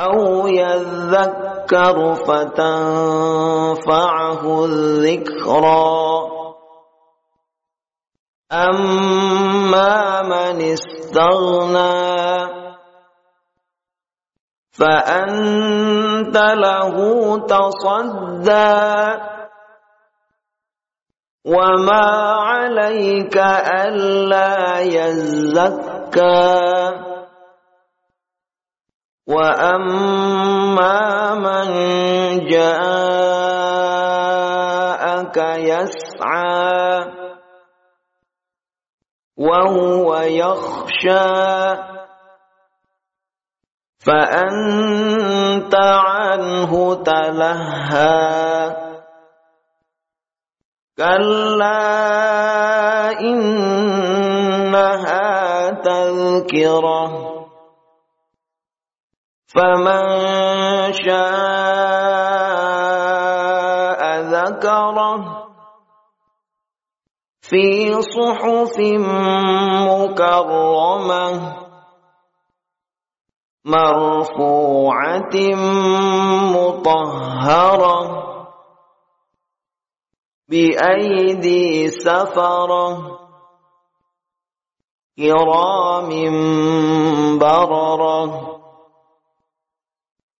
أو يذكر فتنفعه الذكرى. أما من استغنى فأنت له تصدى. وما عليك ألا يزكى. وأما من جاءك يسعى وهو يخشى فأنت عنه تلهى كلا إنها تذكره فمن شاء ذكره في صحف مكرمه مرفوعه مطهره بايدي سفره كرام برره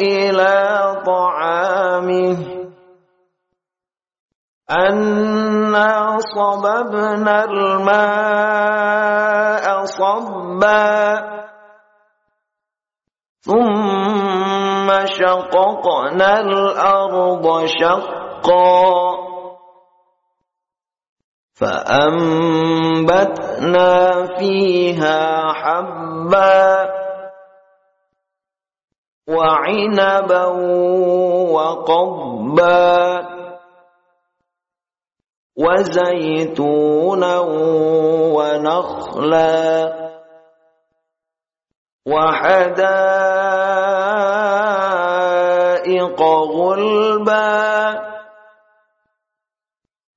إلى طعامه. أنا صببنا الماء صبا. ثم شققنا الأرض شقا. فأنبتنا فيها حبا. وعنبا وقضبا وزيتونا ونخلا وحدائق غلبا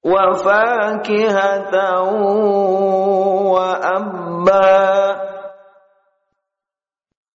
وفاكهة وأبا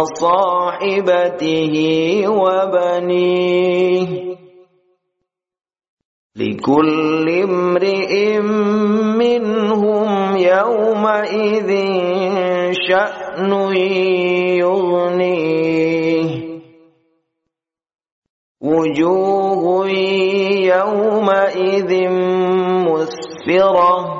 وصاحبته وبنيه. لكل امرئ منهم يومئذ شأن يغنيه. وجوه يومئذ مسفرة.